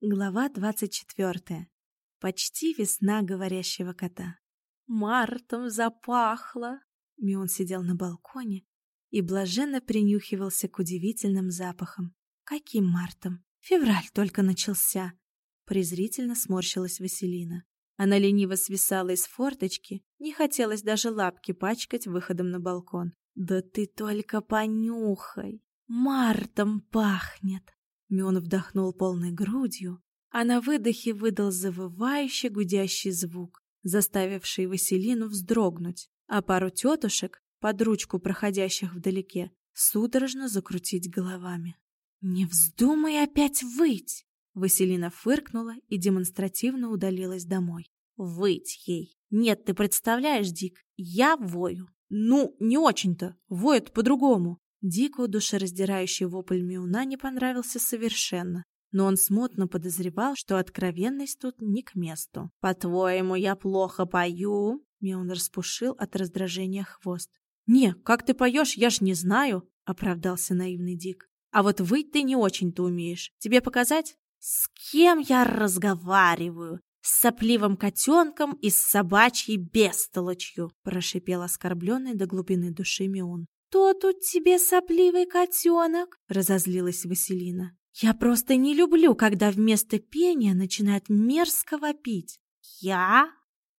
Глава двадцать четвертая. Почти весна говорящего кота. Мартом запахло. Мион сидел на балконе и блаженно принюхивался к удивительным запахам. Каким мартом? Февраль только начался. Презрительно сморщилась Василина. Она лениво свисала из форточки, не хотелось даже лапки пачкать выходом на балкон. «Да ты только понюхай! Мартом пахнет!» Мион вдохнул полной грудью, а на выдохе выдал завывающий гудящий звук, заставивший Василину вздрогнуть, а пару тетушек, под ручку проходящих вдалеке, судорожно закрутить головами. «Не вздумай опять выть!» Василина фыркнула и демонстративно удалилась домой. «Выть ей! Нет, ты представляешь, Дик, я вою!» «Ну, не очень-то, воет по-другому!» Дику душераздирающий вопль Миуна не понравился совершенно, но он смутно подозревал, что откровенность тут не к месту. «По-твоему, я плохо пою?» Миун распушил от раздражения хвост. «Не, как ты поешь, я ж не знаю», — оправдался наивный Дик. «А вот выть ты не очень-то умеешь. Тебе показать?» «С кем я разговариваю? С сопливым котенком и с собачьей бестолочью!» — прошипел оскорбленный до глубины души Миун. «Кто тут тебе сопливый котенок?» — разозлилась Василина. «Я просто не люблю, когда вместо пения начинают мерзко вопить». «Я?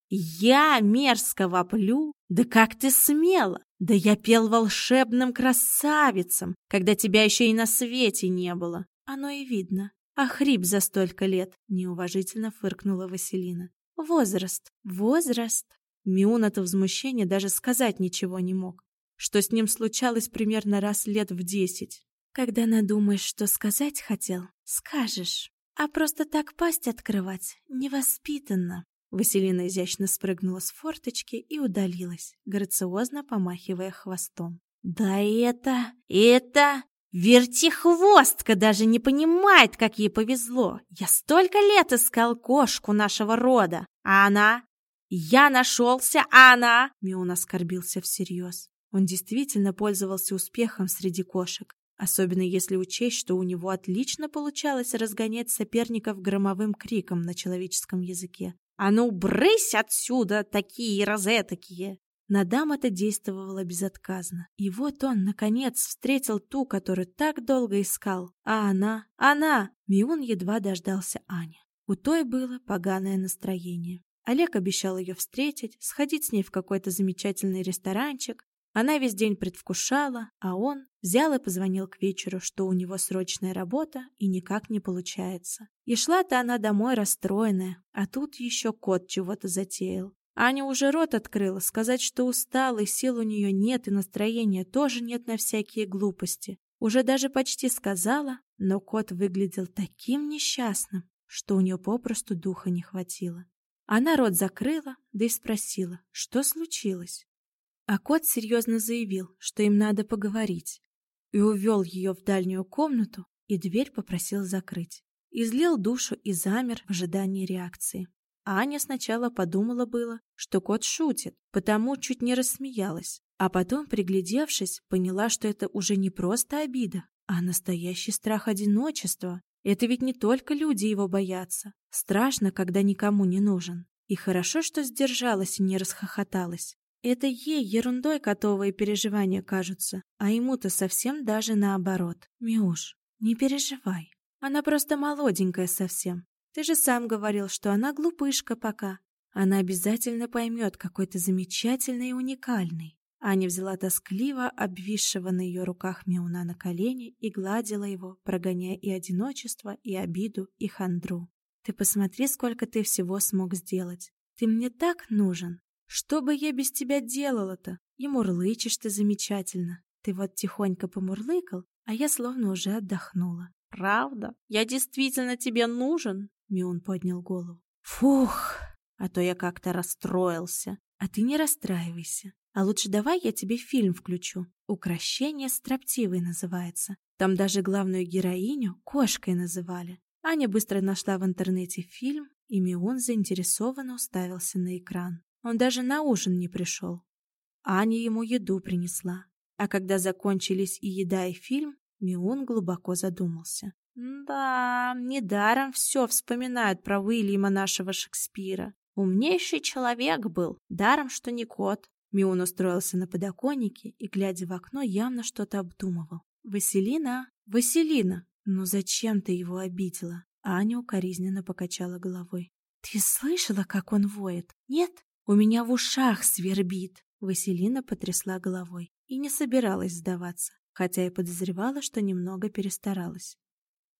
Я мерзко воплю? Да как ты смела? Да я пел волшебным красавицам, когда тебя еще и на свете не было. Оно и видно. А хрип за столько лет, неуважительно фыркнула Василина. Возраст, возраст. Миун от возмущения даже сказать ничего не мог что с ним случалось примерно раз лет в десять. Когда надумаешь, что сказать хотел, скажешь. А просто так пасть открывать невоспитанно. Василина изящно спрыгнула с форточки и удалилась, грациозно помахивая хвостом. «Да это... это... Вертихвостка даже не понимает, как ей повезло. Я столько лет искал кошку нашего рода, а она... Я нашелся, а она...» Мион оскорбился всерьез. Он действительно пользовался успехом среди кошек, особенно если учесть, что у него отлично получалось разгонять соперников громовым криком на человеческом языке. «А ну, брысь отсюда, такие розетокие!» На дам это действовало безотказно. И вот он, наконец, встретил ту, которую так долго искал. А она, она! Миун едва дождался Ани. У той было поганое настроение. Олег обещал ее встретить, сходить с ней в какой-то замечательный ресторанчик, она весь день предвкушала, а он взял и позвонил к вечеру, что у него срочная работа и никак не получается. И шла-то она домой расстроенная, а тут еще кот чего-то затеял. Аня уже рот открыла, сказать, что устала, и сил у нее нет, и настроения тоже нет на всякие глупости. Уже даже почти сказала, но кот выглядел таким несчастным, что у нее попросту духа не хватило. Она рот закрыла, да и спросила, что случилось. А кот серьезно заявил, что им надо поговорить, и увел ее в дальнюю комнату и дверь попросил закрыть. Излил душу и замер в ожидании реакции. Аня сначала подумала было, что кот шутит, потому чуть не рассмеялась. А потом, приглядевшись, поняла, что это уже не просто обида, а настоящий страх одиночества. Это ведь не только люди его боятся. Страшно, когда никому не нужен. И хорошо, что сдержалась и не расхохоталась. Это ей ерундой котовые переживания кажутся, а ему-то совсем даже наоборот. Миуш, не переживай. Она просто молоденькая совсем. Ты же сам говорил, что она глупышка пока. Она обязательно поймет, какой ты замечательный и уникальный. Аня взяла тоскливо обвисшего на ее руках Миуна на колени и гладила его, прогоняя и одиночество, и обиду, и хандру. Ты посмотри, сколько ты всего смог сделать. Ты мне так нужен. Что бы я без тебя делала-то? И мурлычешь ты замечательно. Ты вот тихонько помурлыкал, а я словно уже отдохнула. Правда? Я действительно тебе нужен? Миун поднял голову. Фух, а то я как-то расстроился. А ты не расстраивайся. А лучше давай я тебе фильм включу. «Укращение строптивой» называется. Там даже главную героиню кошкой называли. Аня быстро нашла в интернете фильм, и Миун заинтересованно уставился на экран. Он даже на ужин не пришел. Аня ему еду принесла. А когда закончились и еда, и фильм, Миун глубоко задумался. Да, недаром все вспоминают про Уильяма нашего Шекспира. Умнейший человек был, даром, что не кот. Миун устроился на подоконнике и, глядя в окно, явно что-то обдумывал. «Василина! Василина! Ну зачем ты его обидела?» Аня укоризненно покачала головой. «Ты слышала, как он воет? Нет? У меня в ушах свербит!» Василина потрясла головой и не собиралась сдаваться, хотя и подозревала, что немного перестаралась.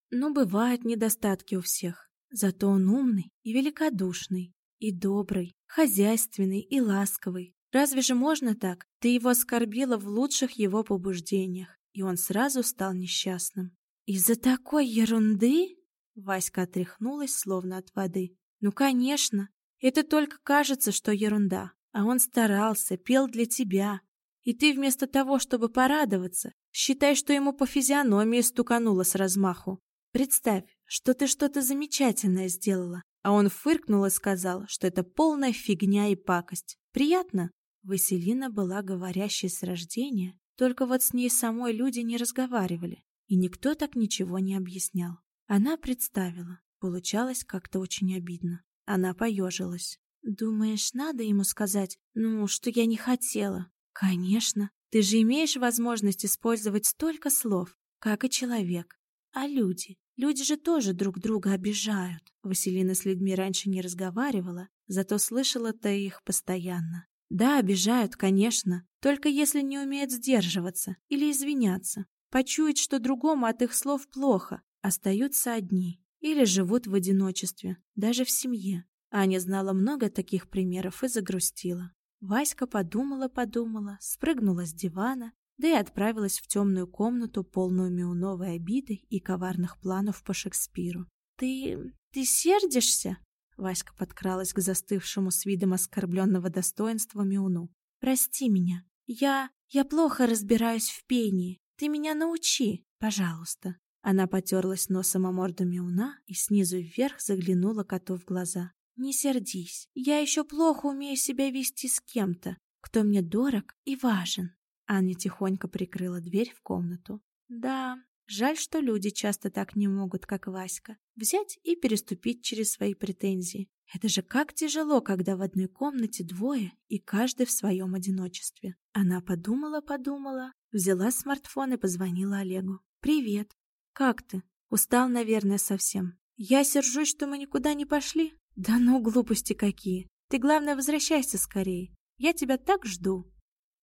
Но бывают недостатки у всех, зато он умный и великодушный, и добрый, хозяйственный и ласковый. Разве же можно так? Ты его оскорбила в лучших его побуждениях, и он сразу стал несчастным. Из-за такой ерунды? Васька отряхнулась, словно от воды. Ну, конечно, это только кажется, что ерунда. А он старался, пел для тебя. И ты вместо того, чтобы порадоваться, считай, что ему по физиономии стукануло с размаху. Представь, что ты что-то замечательное сделала, а он фыркнул и сказал, что это полная фигня и пакость. Приятно? Василина была говорящей с рождения, только вот с ней самой люди не разговаривали, и никто так ничего не объяснял. Она представила. Получалось как-то очень обидно. Она поежилась. «Думаешь, надо ему сказать, ну, что я не хотела?» «Конечно. Ты же имеешь возможность использовать столько слов, как и человек. А люди? Люди же тоже друг друга обижают. Василина с людьми раньше не разговаривала, зато слышала-то их постоянно. Да, обижают, конечно, только если не умеют сдерживаться или извиняться. Почуять, что другому от их слов плохо, остаются одни. Или живут в одиночестве, даже в семье. Аня знала много таких примеров и загрустила. Васька подумала-подумала, спрыгнула с дивана, да и отправилась в темную комнату, полную меуновой обиды и коварных планов по Шекспиру. «Ты... ты сердишься?» Васька подкралась к застывшему с видом оскорбленного достоинства Миуну. «Прости меня. Я... я плохо разбираюсь в пении. Ты меня научи, пожалуйста». Она потерлась носом о морду Миуна и снизу вверх заглянула коту в глаза. «Не сердись. Я еще плохо умею себя вести с кем-то, кто мне дорог и важен. Аня тихонько прикрыла дверь в комнату. Да, жаль, что люди часто так не могут, как Васька, взять и переступить через свои претензии. Это же как тяжело, когда в одной комнате двое, и каждый в своем одиночестве. Она подумала-подумала, взяла смартфон и позвонила Олегу. «Привет. Как ты? Устал, наверное, совсем. Я сержусь, что мы никуда не пошли? Да ну, глупости какие. Ты, главное, возвращайся скорее. Я тебя так жду».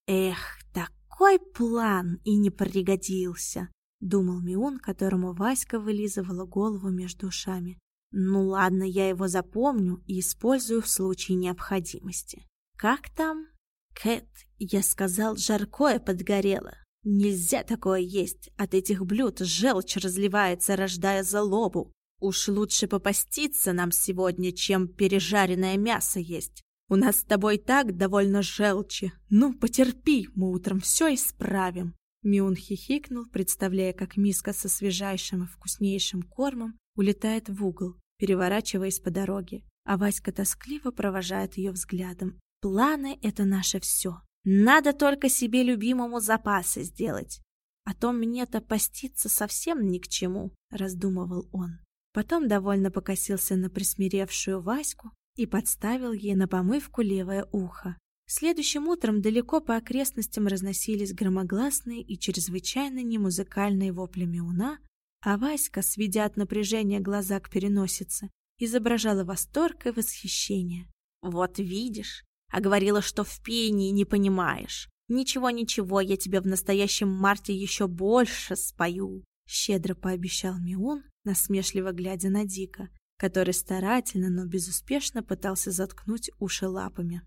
Эх, такой план и не пригодился, думал Миун, которому Васька вылизывала голову между ушами. Ну ладно, я его запомню и использую в случае необходимости. Как там? Кэт, я сказал, жаркое подгорело. Нельзя такое есть. От этих блюд желчь разливается, рождая злобу. Уж лучше попаститься нам сегодня, чем пережаренное мясо есть. У нас с тобой так довольно желчи. Ну, потерпи, мы утром все исправим. Миун хихикнул, представляя, как миска со свежайшим и вкуснейшим кормом улетает в угол, переворачиваясь по дороге. А Васька тоскливо провожает ее взглядом. Планы — это наше все. Надо только себе любимому запасы сделать. А то мне-то поститься совсем ни к чему, раздумывал он. Потом довольно покосился на присмиревшую Ваську, и подставил ей на помывку левое ухо. Следующим утром далеко по окрестностям разносились громогласные и чрезвычайно немузыкальные вопли Миуна, а Васька, сведя от напряжения глаза к переносице, изображала восторг и восхищение. «Вот видишь, а говорила, что в пении не понимаешь. Ничего-ничего, я тебе в настоящем марте еще больше спою», щедро пообещал Миун, насмешливо глядя на Дика, который старательно, но безуспешно пытался заткнуть уши лапами.